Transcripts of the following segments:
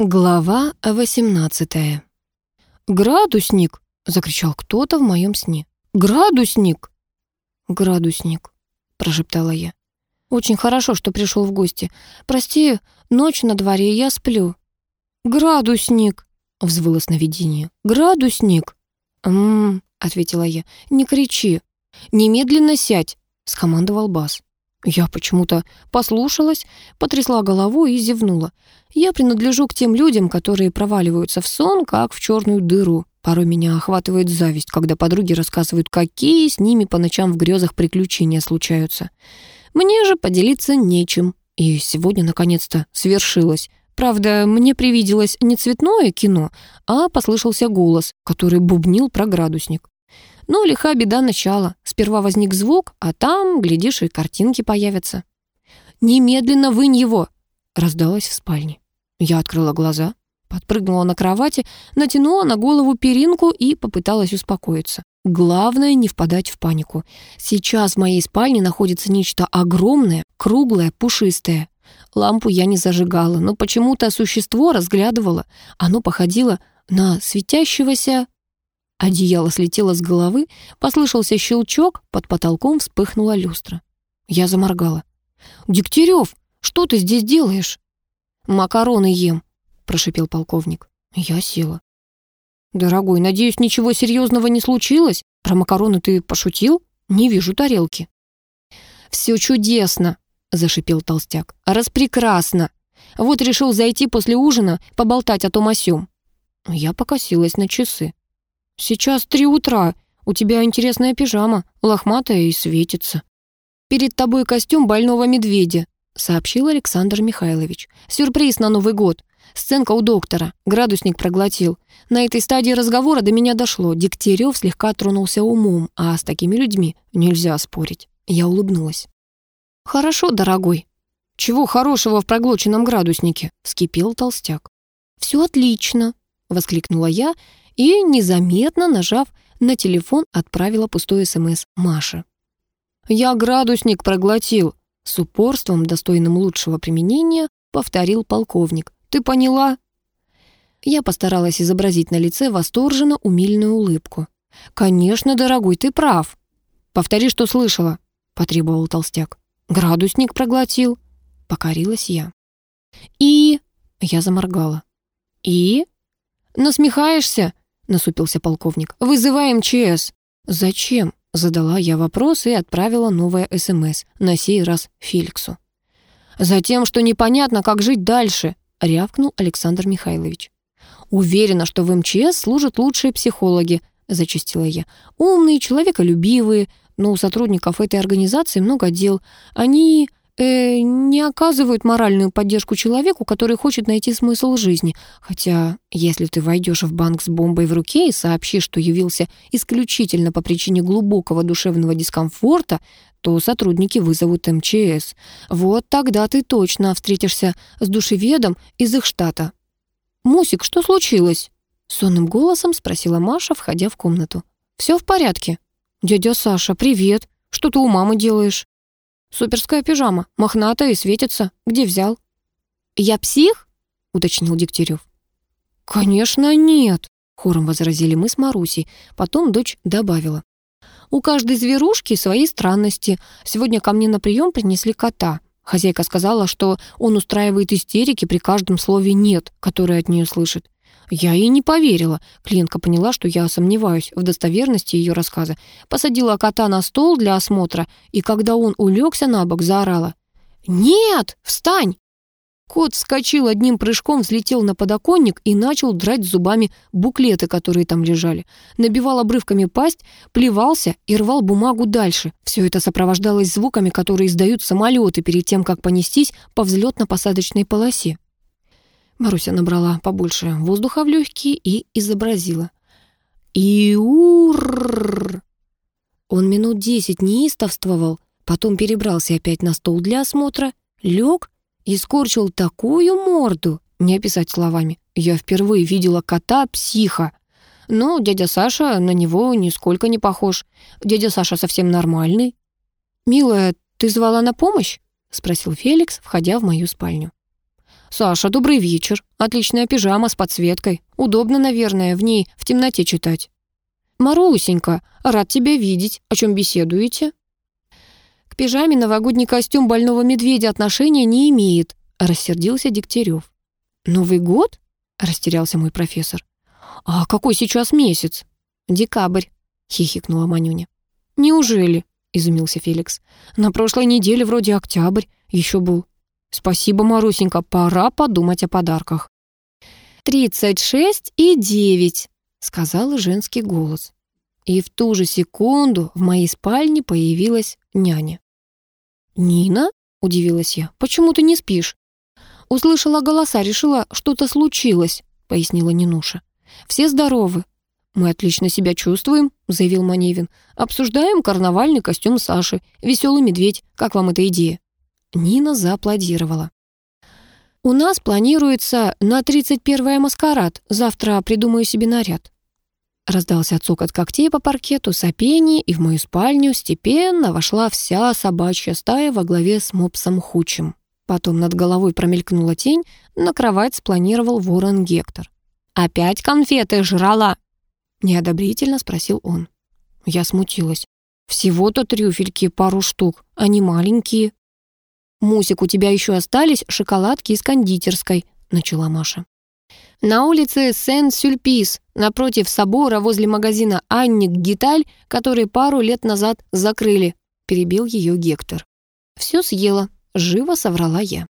Глава 18 «Градусник!» — закричал кто-то в моем сне. «Градусник!» «Градусник!» — прошептала я. «Очень хорошо, что пришел в гости. Прости, ночь на дворе, я сплю». «Градусник!» — взвыло сновидение. «Градусник!» «М-м-м», ответила я. «Не кричи. Немедленно сядь!» — скомандовал Бас. Я почему-то послушалась, потрясла головой и зевнула. Я принадлежу к тем людям, которые проваливаются в сон, как в черную дыру. Порой меня охватывает зависть, когда подруги рассказывают, какие с ними по ночам в грезах приключения случаются. Мне же поделиться нечем. И сегодня, наконец-то, свершилось. Правда, мне привиделось не цветное кино, а послышался голос, который бубнил про градусник. Но лиха беда начала. Сперва возник звук, а там, глядишь, и картинки появятся. «Немедленно вынь его!» — раздалось в спальне. Я открыла глаза, подпрыгнула на кровати, натянула на голову перинку и попыталась успокоиться. Главное не впадать в панику. Сейчас в моей спальне находится нечто огромное, круглое, пушистое. Лампу я не зажигала, но почему-то существо разглядывало. Оно походило на светящегося Одеяло слетело с головы, послышался щелчок, под потолком вспыхнула люстра. Я заморгала. «Дегтярев, что ты здесь делаешь?» «Макароны ем», — прошипел полковник. Я села. «Дорогой, надеюсь, ничего серьезного не случилось? Про макароны ты пошутил? Не вижу тарелки». «Все чудесно», — зашипел толстяк. «Распрекрасно. Вот решил зайти после ужина, поболтать о том о сём». Я покосилась на часы. «Сейчас три утра. У тебя интересная пижама, лохматая и светится». «Перед тобой костюм больного медведя», — сообщил Александр Михайлович. «Сюрприз на Новый год. Сценка у доктора. Градусник проглотил. На этой стадии разговора до меня дошло. Дегтярев слегка тронулся умом, а с такими людьми нельзя спорить». Я улыбнулась. «Хорошо, дорогой». «Чего хорошего в проглоченном градуснике?» — вскипел толстяк. «Все отлично», — воскликнула я и, незаметно нажав на телефон, отправила пустой СМС Маше. «Я градусник проглотил», — с упорством, достойным лучшего применения, повторил полковник. «Ты поняла?» Я постаралась изобразить на лице восторженно умильную улыбку. «Конечно, дорогой, ты прав». «Повтори, что слышала», — потребовал толстяк. «Градусник проглотил», — покорилась я. «И...» — я заморгала. «И...» «Насмехаешься?» Насупился полковник. «Вызывай МЧС». «Зачем?» — задала я вопрос и отправила новое СМС, на сей раз Феликсу. «Затем, что непонятно, как жить дальше», — рявкнул Александр Михайлович. «Уверена, что в МЧС служат лучшие психологи», — зачастила я. «Умные, человеколюбивые, но у сотрудников этой организации много дел. Они э, не оказывают моральную поддержку человеку, который хочет найти смысл жизни. Хотя, если ты войдешь в банк с бомбой в руке и сообщишь, что явился исключительно по причине глубокого душевного дискомфорта, то сотрудники вызовут МЧС. Вот тогда ты точно встретишься с душеведом из их штата. «Мусик, что случилось?» Сонным голосом спросила Маша, входя в комнату. «Все в порядке?» «Дядя Саша, привет. Что ты у мамы делаешь?» «Суперская пижама, мохнатая и светится. Где взял?» «Я псих?» — уточнил Дегтярев. «Конечно нет», — хором возразили мы с Марусей. Потом дочь добавила. «У каждой зверушки свои странности. Сегодня ко мне на прием принесли кота. Хозяйка сказала, что он устраивает истерики при каждом слове «нет», которое от нее слышит. Я ей не поверила. Клиентка поняла, что я сомневаюсь в достоверности ее рассказа. Посадила кота на стол для осмотра, и когда он улегся на бок, заорала. «Нет! Встань!» Кот вскочил одним прыжком, взлетел на подоконник и начал драть зубами буклеты, которые там лежали. Набивал обрывками пасть, плевался и рвал бумагу дальше. Все это сопровождалось звуками, которые издают самолеты перед тем, как понестись по взлетно-посадочной полосе. Маруся набрала побольше воздуха в легкие и изобразила. «Иур!» Он минут десять неистовствовал, потом перебрался опять на стол для осмотра, лег и скорчил такую морду, не описать словами. Я впервые видела кота-психа. Но дядя Саша на него нисколько не похож. Дядя Саша совсем нормальный. «Милая, ты звала на помощь?» — спросил Феликс, входя в мою спальню. «Саша, добрый вечер. Отличная пижама с подсветкой. Удобно, наверное, в ней в темноте читать». «Марусенька, рад тебя видеть. О чем беседуете?» «К пижаме новогодний костюм больного медведя отношения не имеет», рассердился Дегтярев. «Новый год?» — растерялся мой профессор. «А какой сейчас месяц?» «Декабрь», — хихикнула Манюня. «Неужели?» — изумился Феликс. «На прошлой неделе вроде октябрь еще был. Спасибо, Марусенька, пора подумать о подарках». «Тридцать шесть и девять», — сказал женский голос. И в ту же секунду в моей спальне появилась няня. «Нина?» — удивилась я. «Почему ты не спишь?» «Услышала голоса, решила, что-то случилось», — пояснила Нинуша. «Все здоровы». «Мы отлично себя чувствуем», — заявил Маневин. «Обсуждаем карнавальный костюм Саши. Веселый медведь. Как вам эта идея?» Нина зааплодировала. «У нас планируется на 31-е маскарад. Завтра придумаю себе наряд». Раздался цокот когтей по паркету, сопение, и в мою спальню степенно вошла вся собачья стая во главе с мопсом Хучем. Потом над головой промелькнула тень, на кровать спланировал ворон Гектор. «Опять конфеты жрала?» Неодобрительно спросил он. Я смутилась. «Всего-то трюфельки, пару штук, они маленькие». «Мусик, у тебя еще остались шоколадки из кондитерской», начала Маша. На улице Сен-Сюльпис, напротив собора, возле магазина Анник Гиталь, который пару лет назад закрыли, перебил ее Гектор. Все съела, живо соврала я.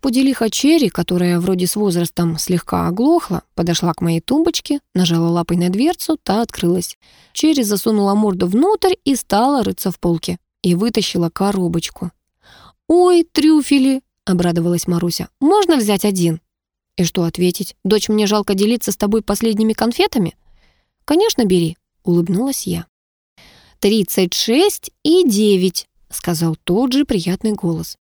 Пуделиха Черри, которая вроде с возрастом слегка оглохла, подошла к моей тумбочке, нажала лапой на дверцу, та открылась. Черри засунула морду внутрь и стала рыться в полке. И вытащила коробочку. «Ой, трюфели!» — обрадовалась Маруся. «Можно взять один?» И что ответить? «Дочь, мне жалко делиться с тобой последними конфетами?» «Конечно, бери», — улыбнулась я. «Тридцать шесть и девять», — сказал тот же приятный голос.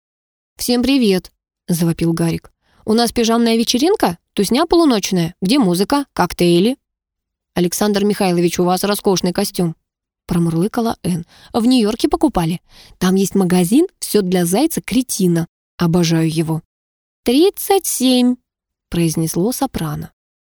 «Всем привет», завопил Гарик. «У нас пижамная вечеринка? Тусня полуночная? Где музыка? Коктейли?» «Александр Михайлович, у вас роскошный костюм», промурлыкала Энн. «В Нью-Йорке покупали. Там есть магазин, все для зайца-кретина. Обожаю его». «Тридцать семь», произнесло сопрано.